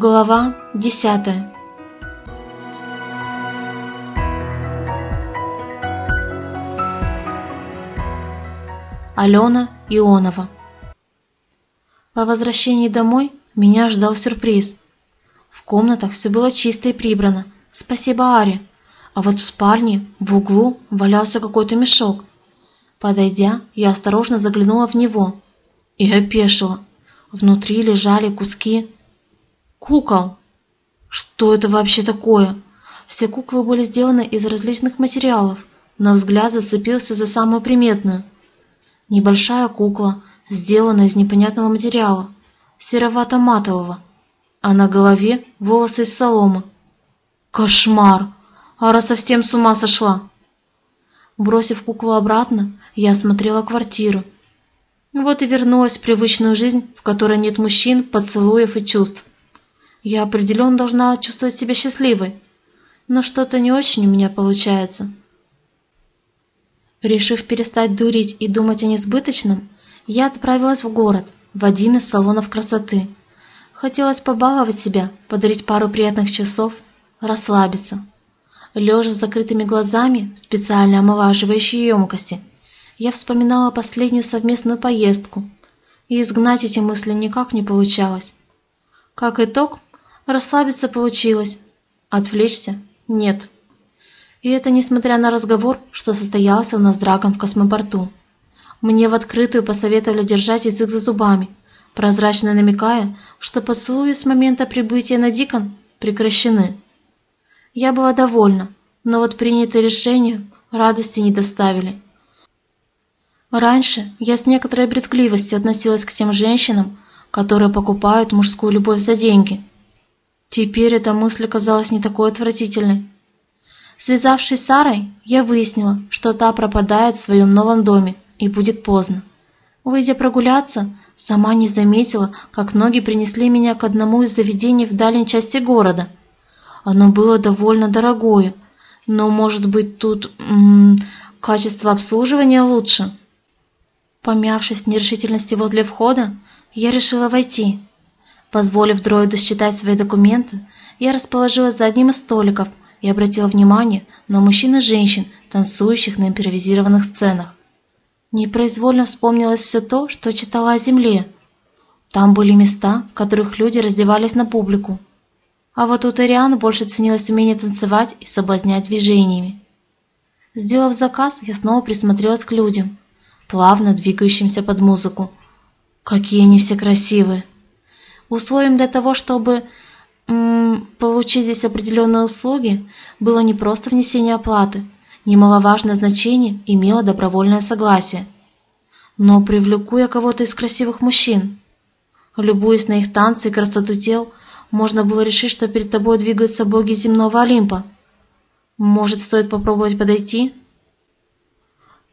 Глава десятая Алена Ионова По возвращении домой меня ждал сюрприз. В комнатах все было чисто и прибрано, спасибо Аре, а вот в спальне в углу валялся какой-то мешок. Подойдя, я осторожно заглянула в него и опешила. Внутри лежали куски Кукол. Что это вообще такое? Все куклы были сделаны из различных материалов, но взгляд зацепился за самую приметную. Небольшая кукла, сделана из непонятного материала, серовато-матового, а на голове волосы из соломы. Кошмар! Ара совсем с ума сошла. Бросив куклу обратно, я осмотрела квартиру. Вот и вернулась в привычную жизнь, в которой нет мужчин, поцелуев и чувств. Я определенно должна чувствовать себя счастливой, но что-то не очень у меня получается. Решив перестать дурить и думать о несбыточном, я отправилась в город, в один из салонов красоты. Хотелось побаловать себя, подарить пару приятных часов, расслабиться. Лежа с закрытыми глазами в специально омолаживающей емкости, я вспоминала последнюю совместную поездку, и изгнать эти мысли никак не получалось. Как итог, Расслабиться получилось, отвлечься – нет. И это несмотря на разговор, что состоялся у нас с драком в космопорту. Мне в открытую посоветовали держать язык за зубами, прозрачно намекая, что поцелуи с момента прибытия на Дикон прекращены. Я была довольна, но вот принятое решение радости не доставили. Раньше я с некоторой брезгливостью относилась к тем женщинам, которые покупают мужскую любовь за деньги – Теперь эта мысль казалась не такой отвратительной. Связавшись с Сарой, я выяснила, что та пропадает в своем новом доме и будет поздно. Выйдя прогуляться, сама не заметила, как ноги принесли меня к одному из заведений в дальней части города. Оно было довольно дорогое, но, может быть, тут м -м, качество обслуживания лучше. Помявшись в нерешительности возле входа, я решила войти. Позволив дроиду считать свои документы, я расположилась за одним из столиков и обратила внимание на мужчин и женщин, танцующих на импровизированных сценах. Непроизвольно вспомнилось все то, что читала о земле. Там были места, в которых люди раздевались на публику. А вот у Тариана больше ценилось умение танцевать и соблазнять движениями. Сделав заказ, я снова присмотрелась к людям, плавно двигающимся под музыку. Какие они все красивые! Условием для того, чтобы получить здесь определенные услуги, было не просто внесение оплаты, немаловажное значение имело добровольное согласие. Но привлеку я кого-то из красивых мужчин. Любуясь на их танцы и красоту тел, можно было решить, что перед тобой двигаются боги земного Олимпа. Может, стоит попробовать подойти?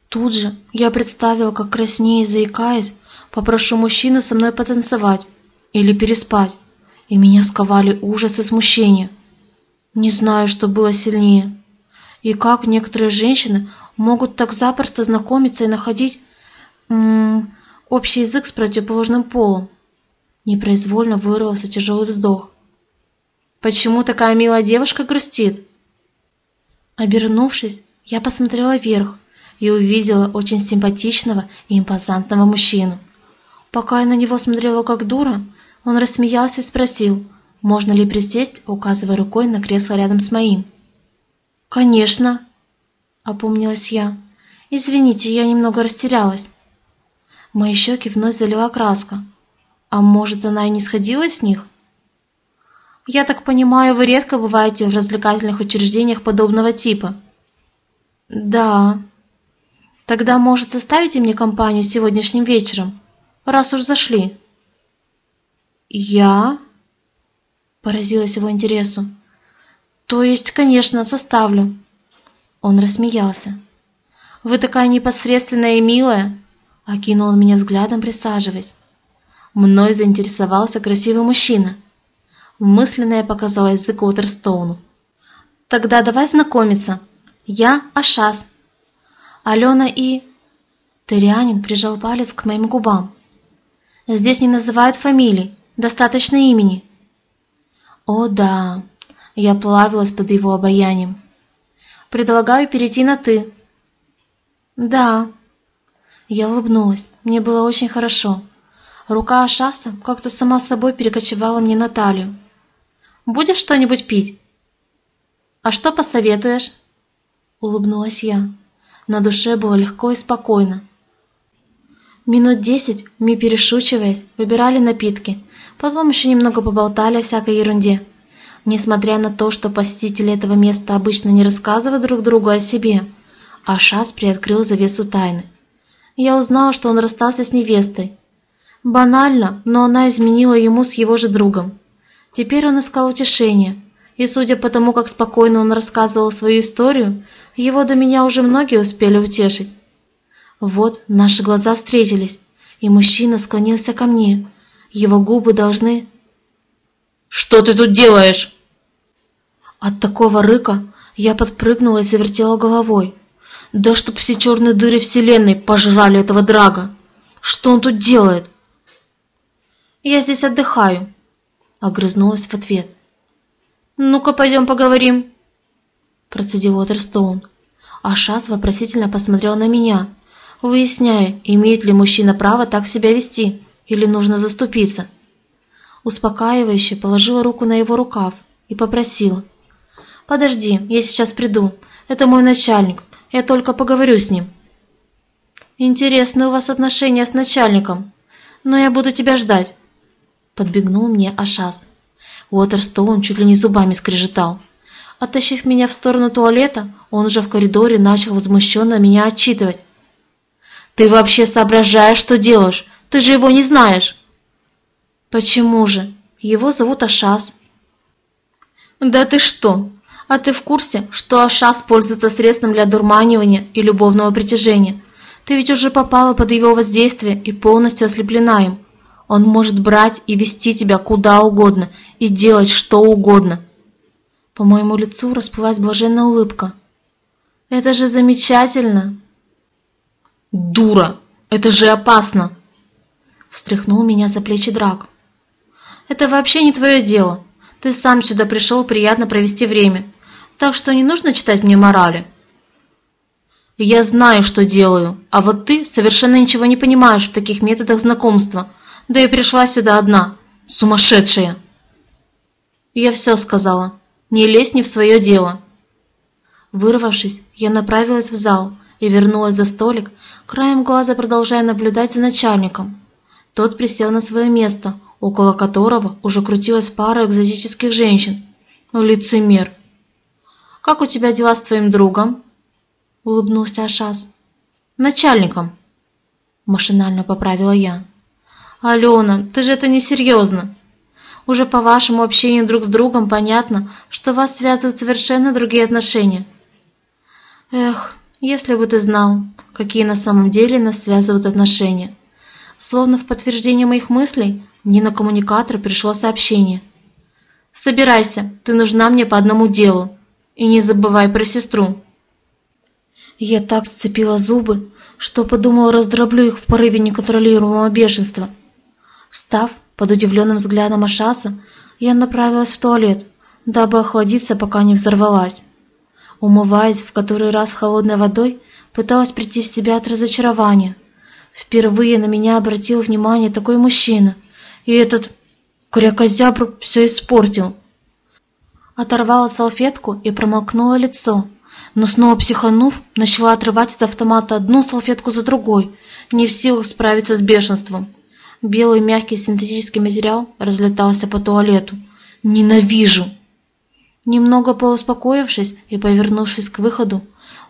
Тут же я представила, как краснее и заикаясь, попрошу мужчину со мной потанцевать, или переспать, и меня сковали ужас и смущение. Не знаю, что было сильнее. И как некоторые женщины могут так запросто знакомиться и находить м -м, общий язык с противоположным полом. Непроизвольно вырвался тяжелый вздох. «Почему такая милая девушка грустит?» Обернувшись, я посмотрела вверх и увидела очень симпатичного и импозантного мужчину. Пока я на него смотрела как дура, он рассмеялся и спросил, можно ли присесть, указывая рукой на кресло рядом с моим. «Конечно!» – опомнилась я. «Извините, я немного растерялась». Мои щеки вновь залила краска. А может, она и не сходила с них? «Я так понимаю, вы редко бываете в развлекательных учреждениях подобного типа?» «Да». «Тогда, может, составите мне компанию сегодняшним вечером, раз уж зашли?» «Я?» – поразилась его интересу. «То есть, конечно, составлю». Он рассмеялся. «Вы такая непосредственная и милая!» – окинул он меня взглядом, присаживаясь. Мной заинтересовался красивый мужчина. Мысленно я показала язык Уотерстоуну. «Тогда давай знакомиться. Я Ашас. Алена и...» Тырианин прижал палец к моим губам. «Здесь не называют фамилий, Достаточно имени. О да, я плавилась под его обаянием. Предлагаю перейти на «ты». Да. Я улыбнулась, мне было очень хорошо. Рука Ашаса как-то сама собой перекочевала мне на талию. «Будешь что-нибудь пить?» «А что посоветуешь?» Улыбнулась я. На душе было легко и спокойно. Минут десять мы, перешучиваясь, выбирали напитки, потом еще немного поболтали о всякой ерунде. Несмотря на то, что посетители этого места обычно не рассказывают друг другу о себе, Ашас приоткрыл завесу тайны. Я узнала, что он расстался с невестой. Банально, но она изменила ему с его же другом. Теперь он искал утешения, и судя по тому, как спокойно он рассказывал свою историю, его до меня уже многие успели утешить. Вот наши глаза встретились, и мужчина склонился ко мне. Его губы должны... «Что ты тут делаешь?» От такого рыка я подпрыгнула и завертела головой. Да чтоб все черные дыры вселенной пожрали этого драга! Что он тут делает? «Я здесь отдыхаю», — огрызнулась в ответ. «Ну-ка, пойдем поговорим», — процедил Уотерстоун. А Шас вопросительно посмотрел на меня, выясняя, имеет ли мужчина право так себя вести или нужно заступиться. Успокаивающе положила руку на его рукав и попросила. «Подожди, я сейчас приду. Это мой начальник. Я только поговорю с ним». «Интересные у вас отношения с начальником, но я буду тебя ждать», — подбегнул мне Ашас. Уотерстоун чуть ли не зубами скрежетал. Оттащив меня в сторону туалета, он уже в коридоре начал возмущенно меня отчитывать. «Ты вообще соображаешь, что делаешь? Ты же его не знаешь!» «Почему же? Его зовут Ашас». «Да ты что? А ты в курсе, что Ашас пользуется средством для дурманивания и любовного притяжения? Ты ведь уже попала под его воздействие и полностью ослеплена им. Он может брать и вести тебя куда угодно и делать что угодно». По моему лицу расплылась блаженная улыбка. «Это же замечательно!» «Дура! Это же опасно!» Встряхнул меня за плечи Драк. «Это вообще не твое дело. Ты сам сюда пришел приятно провести время. Так что не нужно читать мне морали». «Я знаю, что делаю, а вот ты совершенно ничего не понимаешь в таких методах знакомства. Да и пришла сюда одна. Сумасшедшая!» «Я все сказала. Не лезь не в свое дело». Вырвавшись, я направилась в зал и вернулась за столик, краем глаза продолжая наблюдать за начальником. Тот присел на свое место, около которого уже крутилась пара экзотических женщин. Лицемер. «Как у тебя дела с твоим другом?» — улыбнулся Ашас. «Начальником», — машинально поправила я. «Алена, ты же это несерьезно. Уже по вашему общению друг с другом понятно, что вас связывают совершенно другие отношения». «Эх, если бы ты знал, какие на самом деле нас связывают отношения. Словно в подтверждение моих мыслей, мне на коммуникатор пришло сообщение. «Собирайся, ты нужна мне по одному делу. И не забывай про сестру». Я так сцепила зубы, что подумала, раздроблю их в порыве неконтролируемого бешенства. Встав под удивленным взглядом Ашаса, я направилась в туалет, дабы охладиться, пока не взорвалась. Умываясь в который раз холодной водой, пыталась прийти в себя от разочарования. Впервые на меня обратил внимание такой мужчина, и этот крякозябр все испортил. Оторвала салфетку и промолкнула лицо, но снова психанув, начала отрывать от автомата одну салфетку за другой, не в силах справиться с бешенством. Белый мягкий синтетический материал разлетался по туалету. «Ненавижу!» Немного поуспокоившись и повернувшись к выходу,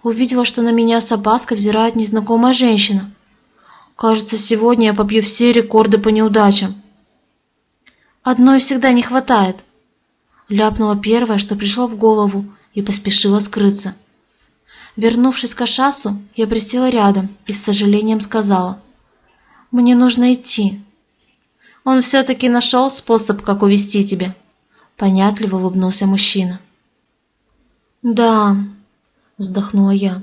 увидела, что на меня с опаской взирает незнакомая женщина. Кажется, сегодня я побью все рекорды по неудачам. Одной всегда не хватает. Ляпнула первое, что пришло в голову, и поспешила скрыться. Вернувшись к Ашасу, я присела рядом и с сожалением сказала. «Мне нужно идти». Он все-таки нашел способ, как увести тебя. Понятливо улыбнулся мужчина. «Да, вздохнула я.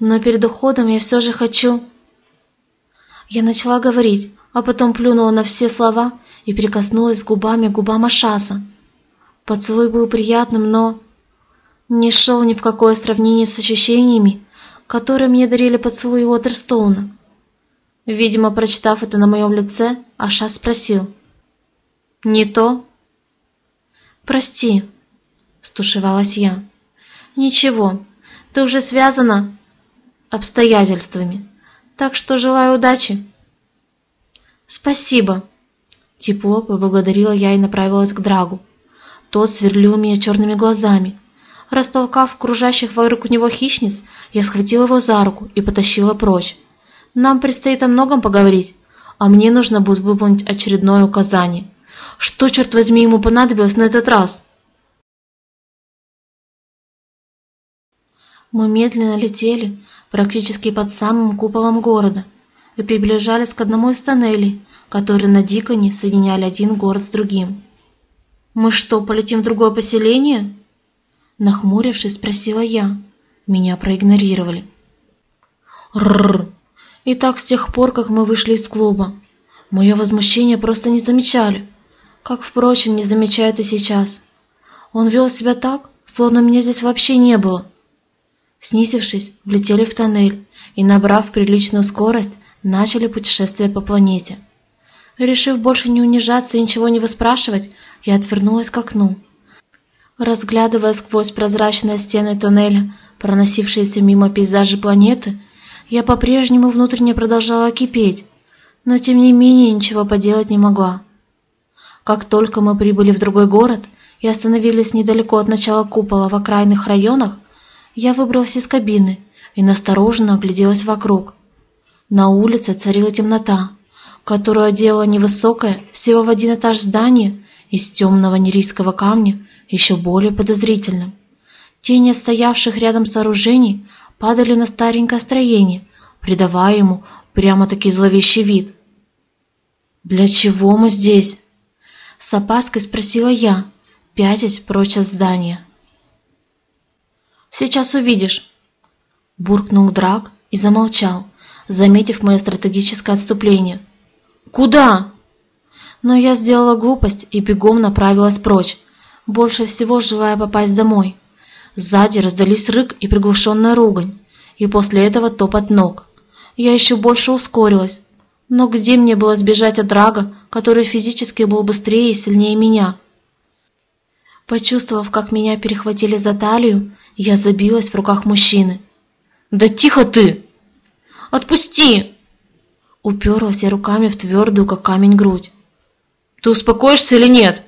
Но перед уходом я все же хочу... Я начала говорить, а потом плюнула на все слова и прикоснулась губами к губам Ашаса. Поцелуй был приятным, но не шел ни в какое сравнение с ощущениями, которые мне дарили поцелуи Уотерстоуна. Видимо, прочитав это на моем лице, Аша спросил. «Не то?» «Прости», — стушевалась я. «Ничего, ты уже связана обстоятельствами, так что желаю удачи». «Спасибо», — тепло поблагодарила я и направилась к Драгу. Тот сверлил меня черными глазами. Растолкав кружащих вокруг него хищниц, я схватила его за руку и потащила прочь. Нам предстоит о многом поговорить, а мне нужно будет выполнить очередное указание. Что, черт возьми, ему понадобилось на этот раз? Мы медленно летели, практически под самым куполом города, и приближались к одному из тоннелей, которые на Диконе соединяли один город с другим. «Мы что, полетим в другое поселение?» Нахмурившись, спросила я. Меня проигнорировали. «Рррр!» И так с тех пор, как мы вышли из клуба. Мое возмущение просто не замечали. Как, впрочем, не замечают и сейчас. Он вел себя так, словно меня здесь вообще не было. Снизившись, влетели в тоннель и, набрав приличную скорость, начали путешествие по планете. Решив больше не унижаться и ничего не выспрашивать, я отвернулась к окну. Разглядывая сквозь прозрачные стены тоннеля, проносившиеся мимо пейзажи планеты, я по-прежнему внутренне продолжала кипеть, но тем не менее ничего поделать не могла. Как только мы прибыли в другой город и остановились недалеко от начала купола в окраинных районах, я выбралась из кабины и настороженно огляделась вокруг. На улице царила темнота, которую одела невысокое, всего в один этаж здание из темного нерийского камня, еще более подозрительным. Тени стоявших рядом сооружений падали на старенькое строение, придавая ему прямо-таки зловещий вид. «Для чего мы здесь?» С опаской спросила я, пятясь прочь от здания. «Сейчас увидишь», — буркнул Драк и замолчал, заметив мое стратегическое отступление. «Куда?» Но я сделала глупость и бегом направилась прочь, больше всего желая попасть домой. Сзади раздались рык и приглушенная ругань, и после этого топот ног. Я еще больше ускорилась. Но где мне было сбежать от Драга, который физически был быстрее и сильнее меня? Почувствовав, как меня перехватили за талию, я забилась в руках мужчины. «Да тихо ты! Отпусти!» Уперлась я руками в твердую, как камень, грудь. «Ты успокоишься или нет?»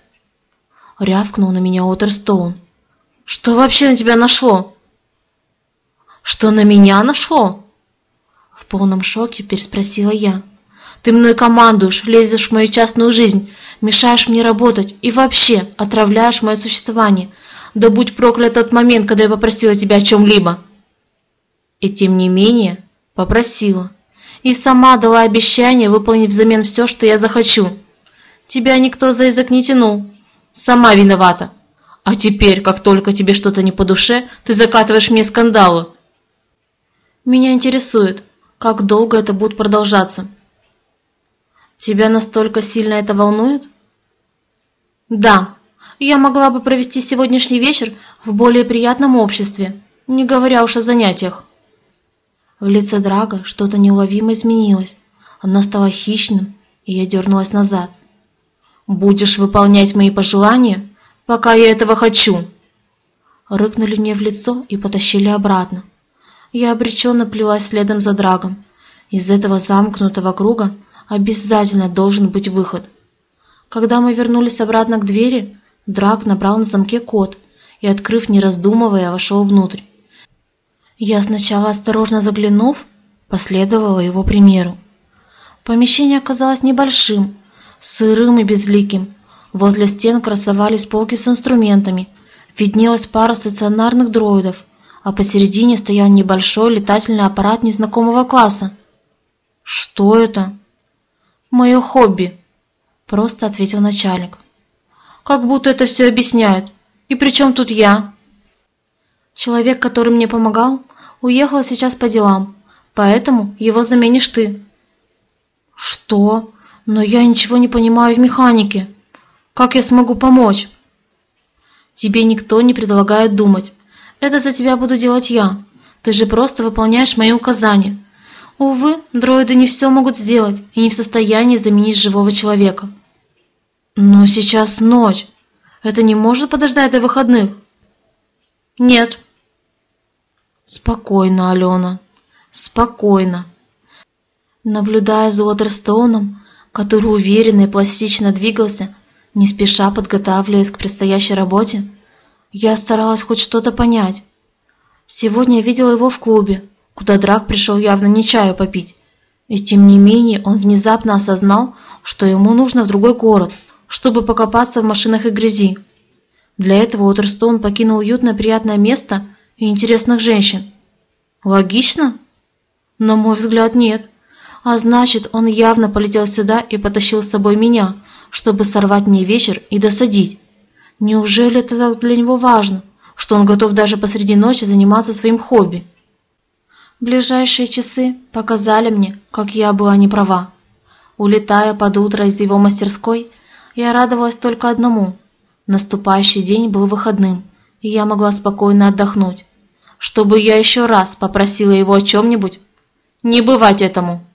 Рявкнул на меня Уотерстоун. Что вообще на тебя нашло? Что на меня нашло? В полном шоке переспросила я. Ты мной командуешь, лезешь в мою частную жизнь, мешаешь мне работать и вообще отравляешь мое существование. Да будь проклят тот момент, когда я попросила тебя о чем-либо. И тем не менее попросила. И сама дала обещание выполнить взамен все, что я захочу. Тебя никто за язык не тянул. Сама виновата. А теперь, как только тебе что-то не по душе, ты закатываешь мне скандалы. Меня интересует, как долго это будет продолжаться. Тебя настолько сильно это волнует? Да, я могла бы провести сегодняшний вечер в более приятном обществе, не говоря уж о занятиях. В лице Драга что-то неуловимо изменилось. Оно стало хищным, и я дернулась назад. «Будешь выполнять мои пожелания?» пока я этого хочу!» Рыкнули мне в лицо и потащили обратно. Я обреченно плелась следом за Драгом. Из этого замкнутого круга обязательно должен быть выход. Когда мы вернулись обратно к двери, Драг набрал на замке код и, открыв, не раздумывая, вошел внутрь. Я сначала, осторожно заглянув, последовала его примеру. Помещение оказалось небольшим, сырым и безликим, Возле стен красовались полки с инструментами, виднелась пара стационарных дроидов, а посередине стоял небольшой летательный аппарат незнакомого класса. «Что это?» «Мое хобби», — просто ответил начальник. «Как будто это все объясняет. И при чем тут я?» «Человек, который мне помогал, уехал сейчас по делам, поэтому его заменишь ты». «Что? Но я ничего не понимаю в механике». Как я смогу помочь? Тебе никто не предлагает думать. Это за тебя буду делать я. Ты же просто выполняешь мои указания. Увы, дроиды не все могут сделать и не в состоянии заменить живого человека. Но сейчас ночь. Это не может подождать до выходных? Нет. Спокойно, Алена. Спокойно. Наблюдая за Уотерстоуном, который уверенно и пластично двигался, не спеша подготавливаясь к предстоящей работе, я старалась хоть что-то понять. Сегодня я видела его в клубе, куда Драк пришел явно не чаю попить. И тем не менее он внезапно осознал, что ему нужно в другой город, чтобы покопаться в машинах и грязи. Для этого Уотерстоун покинул уютное приятное место и интересных женщин. Логично? На мой взгляд, нет. А значит, он явно полетел сюда и потащил с собой меня, чтобы сорвать мне вечер и досадить. Неужели это так для него важно, что он готов даже посреди ночи заниматься своим хобби? Ближайшие часы показали мне, как я была не права. Улетая под утро из его мастерской, я радовалась только одному. Наступающий день был выходным, и я могла спокойно отдохнуть. Чтобы я еще раз попросила его о чем-нибудь, не бывать этому.